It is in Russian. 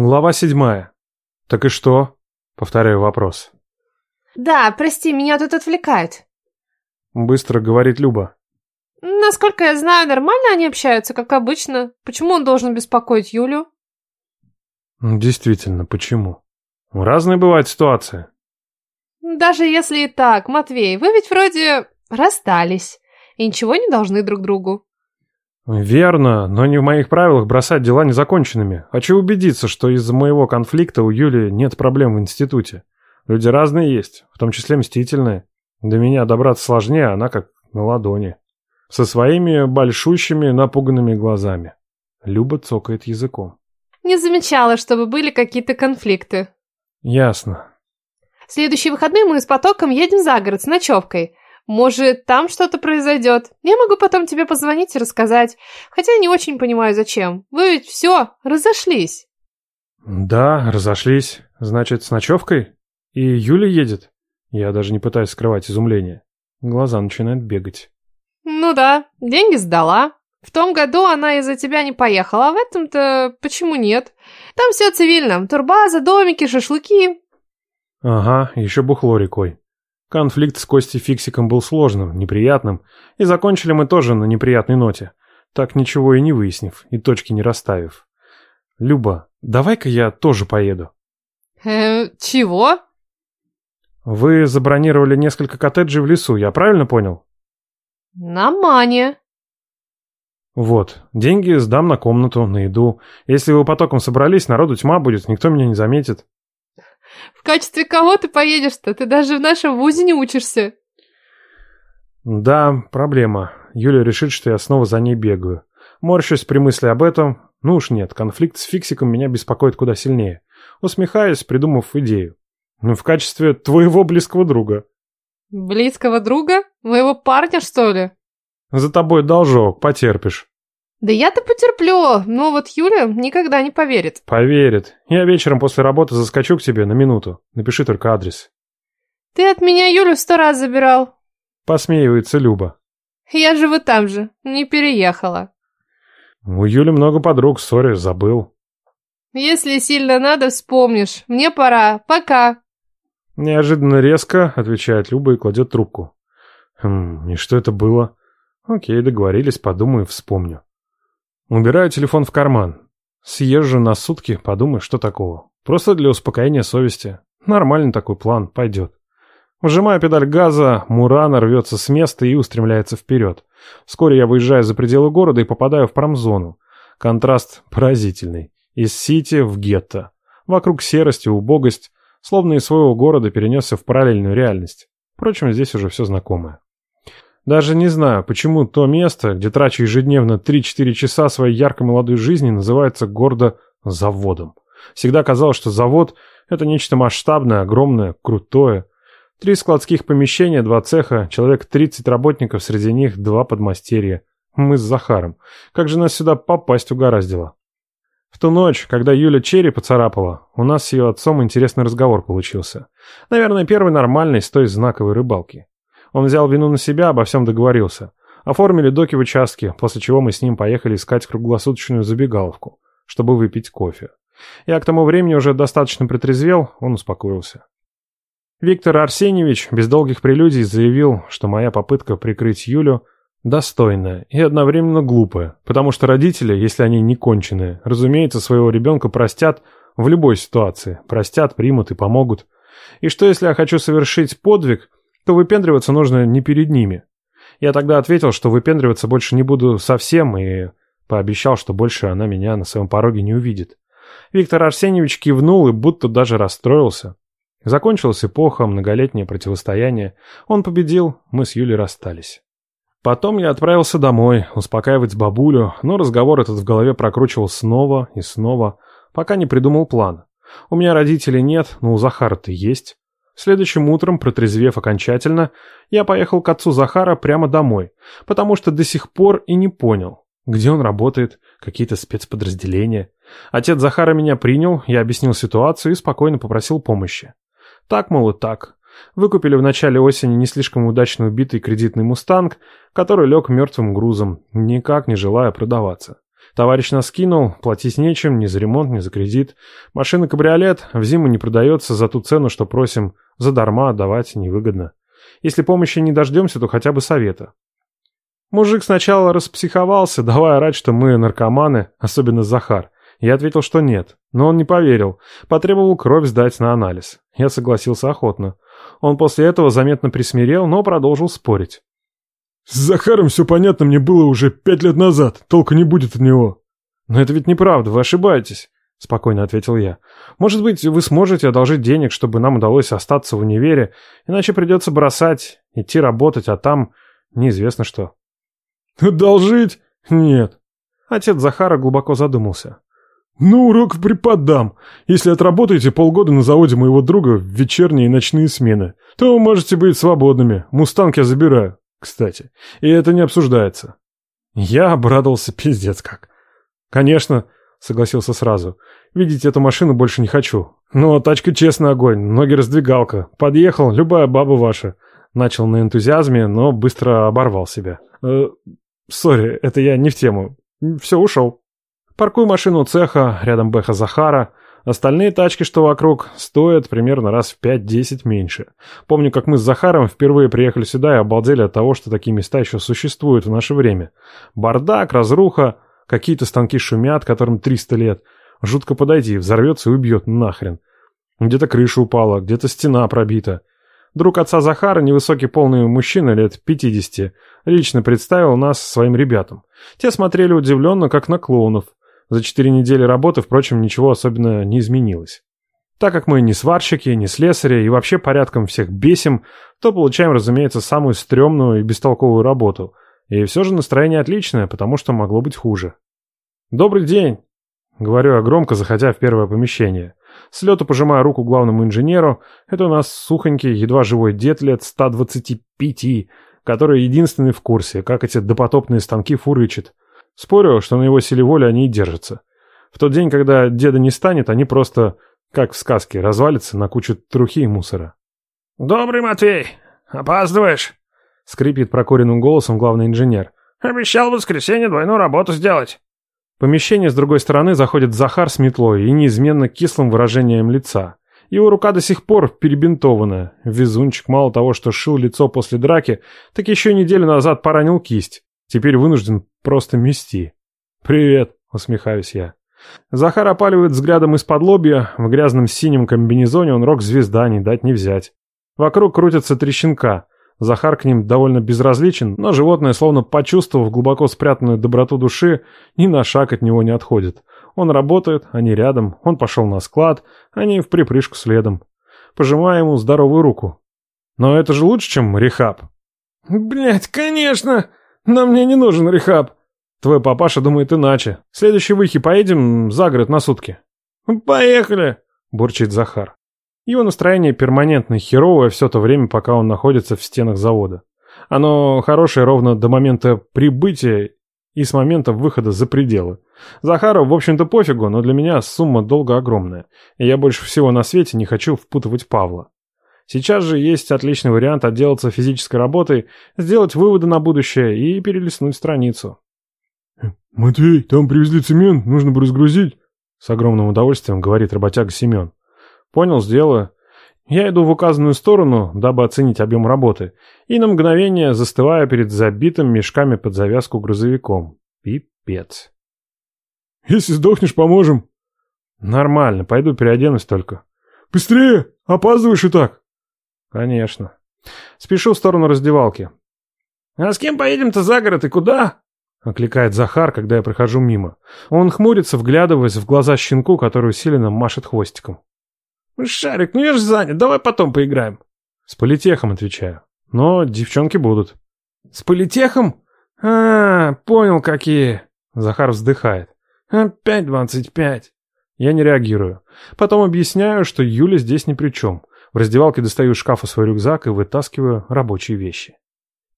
Глава седьмая. Так и что? Повторяю вопрос. Да, прости, меня тут отвлекают. Быстро говорит Люба. Насколько я знаю, нормально они общаются, как обычно. Почему он должен беспокоить Юлю? Действительно, почему? Разные бывают ситуации. Даже если и так, Матвей, вы ведь вроде расстались и ничего не должны друг другу. Верно, но не в моих правилах бросать дела незаконченными. Хочу убедиться, что из-за моего конфликта у Юли нет проблем в институте. Люди разные есть, в том числе мстительные. До меня добраться сложнее, она как на ладони. Со своими большущими напуганными глазами. Люба цокает языком. Не замечала, чтобы были какие-то конфликты. Ясно. В следующие выходные мы с Потоком едем за город с ночевкой. Может, там что-то произойдет. Я могу потом тебе позвонить и рассказать. Хотя не очень понимаю, зачем. Вы ведь все, разошлись. Да, разошлись. Значит, с ночевкой? И Юля едет? Я даже не пытаюсь скрывать изумление. Глаза начинают бегать. Ну да, деньги сдала. В том году она из-за тебя не поехала, а в этом-то почему нет? Там все цивильно. Турбаза, домики, шашлыки. Ага, еще бухло рекой. Конфликт с Костей Фиксиком был сложным, неприятным, и закончили мы тоже на неприятной ноте, так ничего и не выяснив, и точки не расставив. Люба, давай-ка я тоже поеду. Э, чего? Вы забронировали несколько коттеджей в лесу, я правильно понял? На мане. Вот, деньги сдам на комнату, на еду. Если вы потоком собрались, народу тьма будет, никто меня не заметит. В качестве кого ты поедешь-то? Ты даже в нашем вузе не учишься. Да, проблема. Юля решит, что я снова за ней бегаю. Морщусь при мысли об этом. Ну уж нет, конфликт с Фиксиком меня беспокоит куда сильнее. Усмехаюсь, придумав идею. Ну, в качестве твоего близкого друга. Близкого друга? Моего парня, что ли? За тобой должок, потерпишь. Да я-то потерплю, но вот Юля никогда не поверит. Поверит. Я вечером после работы заскочу к тебе на минуту. Напиши только адрес. Ты от меня Юлю сто раз забирал. Посмеивается Люба. Я живу там же, не переехала. У Юли много подруг, сори, забыл. Если сильно надо, вспомнишь. Мне пора. Пока. Неожиданно резко, отвечает Люба и кладет трубку. Хм, и что это было? Окей, договорились, подумаю, вспомню. Убираю телефон в карман. Съезжу на сутки, подумай, что такого. Просто для успокоения совести. Нормальный такой план, пойдет. Вжимаю педаль газа, Мурана рвется с места и устремляется вперед. Вскоре я выезжаю за пределы города и попадаю в промзону. Контраст поразительный. Из сити в гетто. Вокруг серость и убогость, словно из своего города перенесся в параллельную реальность. Впрочем, здесь уже все знакомое. Даже не знаю, почему то место, где трачу ежедневно 3-4 часа своей яркой молодой жизни, называется гордо заводом. Всегда казалось, что завод – это нечто масштабное, огромное, крутое. Три складских помещения, два цеха, человек 30 работников, среди них два подмастерья. Мы с Захаром. Как же нас сюда попасть угораздило? В ту ночь, когда Юля черри поцарапала, у нас с ее отцом интересный разговор получился. Наверное, первый нормальный с той знаковой рыбалки. Он взял вину на себя, обо всем договорился. Оформили доки в участке, после чего мы с ним поехали искать круглосуточную забегаловку, чтобы выпить кофе. Я к тому времени уже достаточно притрезвел, он успокоился. Виктор Арсеньевич без долгих прелюдий заявил, что моя попытка прикрыть Юлю достойная и одновременно глупая, потому что родители, если они не конченые, разумеется, своего ребенка простят в любой ситуации, простят, примут и помогут. И что если я хочу совершить подвиг, то выпендриваться нужно не перед ними. Я тогда ответил, что выпендриваться больше не буду совсем, и пообещал, что больше она меня на своем пороге не увидит. Виктор Арсеньевич кивнул и будто даже расстроился. Закончилась эпоха, многолетнее противостояние. Он победил, мы с Юлей расстались. Потом я отправился домой, успокаивать бабулю, но разговор этот в голове прокручивал снова и снова, пока не придумал план. У меня родителей нет, но у Захара-то есть. Следующим утром, протрезвев окончательно, я поехал к отцу Захара прямо домой, потому что до сих пор и не понял, где он работает, какие-то спецподразделения. Отец Захара меня принял, я объяснил ситуацию и спокойно попросил помощи. Так, мол, и так. Выкупили в начале осени не слишком удачно убитый кредитный «Мустанг», который лег мертвым грузом, никак не желая продаваться. Товарищ нас кинул, платить нечем, ни за ремонт, ни за кредит. Машина-кабриолет в зиму не продается за ту цену, что просим, задарма отдавать невыгодно. Если помощи не дождемся, то хотя бы совета. Мужик сначала распсиховался, давая орать, что мы наркоманы, особенно Захар. Я ответил, что нет, но он не поверил. Потребовал кровь сдать на анализ. Я согласился охотно. Он после этого заметно присмирел, но продолжил спорить. «С Захаром все понятно мне было уже пять лет назад. Толку не будет от него». «Но это ведь неправда, вы ошибаетесь», — спокойно ответил я. «Может быть, вы сможете одолжить денег, чтобы нам удалось остаться в универе, иначе придется бросать, идти работать, а там неизвестно что». «Одолжить? Нет». Отец Захара глубоко задумался. «Ну, урок преподам. Если отработаете полгода на заводе моего друга в вечерние и ночные смены, то можете быть свободными. Мустанг я забираю, кстати. И это не обсуждается». Я обрадовался пиздец как. «Конечно», — согласился сразу. «Видеть эту машину больше не хочу. Но тачка честный огонь, ноги раздвигалка. Подъехал, любая баба ваша». Начал на энтузиазме, но быстро оборвал себя. «Э, «Сори, это я не в тему. Все, ушел». Паркую машину цеха, рядом Бэха Захара. Остальные тачки, что вокруг, стоят примерно раз в 5-10 меньше. Помню, как мы с Захаром впервые приехали сюда и обалдели от того, что такие места еще существуют в наше время. Бардак, разруха, какие-то станки шумят, которым 300 лет. Жутко подойти, взорвется и убьет нахрен. Где-то крыша упала, где-то стена пробита. Друг отца Захара, невысокий полный мужчина лет 50, лично представил нас своим ребятам. Те смотрели удивленно, как на клоунов. За четыре недели работы, впрочем, ничего особенно не изменилось. Так как мы не сварщики, не слесари и вообще порядком всех бесим, то получаем, разумеется, самую стрёмную и бестолковую работу. И все же настроение отличное, потому что могло быть хуже. «Добрый день!» — говорю я громко, заходя в первое помещение. С лету пожимаю руку главному инженеру. Это у нас сухонький, едва живой дед лет 125, который единственный в курсе, как эти допотопные станки фурычат. Спорю, что на его силе воли они и держатся. В тот день, когда деда не станет, они просто, как в сказке, развалятся на кучу трухи и мусора. «Добрый Матвей! Опаздываешь!» — скрипит прокуренным голосом главный инженер. «Обещал в воскресенье двойную работу сделать». В помещение с другой стороны заходит Захар с метлой и неизменно кислым выражением лица. Его рука до сих пор перебинтована. Везунчик мало того, что шил лицо после драки, так еще неделю назад поранил кисть. Теперь вынужден просто мести. «Привет», — усмехаюсь я. Захар опаливает взглядом из-под лобья. В грязном синем комбинезоне он рок-звезда, не дать не взять. Вокруг крутятся три щенка. Захар к ним довольно безразличен, но животное, словно почувствовав глубоко спрятанную доброту души, ни на шаг от него не отходит. Он работает, они рядом, он пошел на склад, они в припрыжку следом. Пожимаю ему здоровую руку. Но это же лучше, чем рехаб. Блять, конечно! Но мне не нужен рехаб. Твой папаша думает иначе. Следующий выхи поедем за город на сутки. Поехали, бурчит Захар. Его настроение перманентно херовое все то время, пока он находится в стенах завода. Оно хорошее ровно до момента прибытия и с момента выхода за пределы. Захару, в общем-то, пофигу, но для меня сумма долга огромная, и я больше всего на свете не хочу впутывать Павла. Сейчас же есть отличный вариант отделаться физической работой, сделать выводы на будущее и перелистнуть страницу. «Матвей, там привезли цемент, нужно бы разгрузить», — с огромным удовольствием говорит работяга Семен. «Понял, сделаю. Я иду в указанную сторону, дабы оценить объем работы, и на мгновение застываю перед забитым мешками под завязку грузовиком. Пипец». «Если сдохнешь, поможем». «Нормально, пойду переоденусь только». «Быстрее! Опаздываешь и так!» «Конечно. Спешу в сторону раздевалки». «А с кем поедем-то за город и куда?» — окликает Захар, когда я прохожу мимо. Он хмурится, вглядываясь в глаза щенку, который усиленно машет хвостиком. «Шарик, ну я же занят, давай потом поиграем». «С политехом», — отвечаю. «Но девчонки будут». «С политехом? А, понял, какие». Захар вздыхает. «Опять двадцать пять». Я не реагирую. Потом объясняю, что Юля здесь ни при чем. В раздевалке достаю из шкафа свой рюкзак и вытаскиваю рабочие вещи.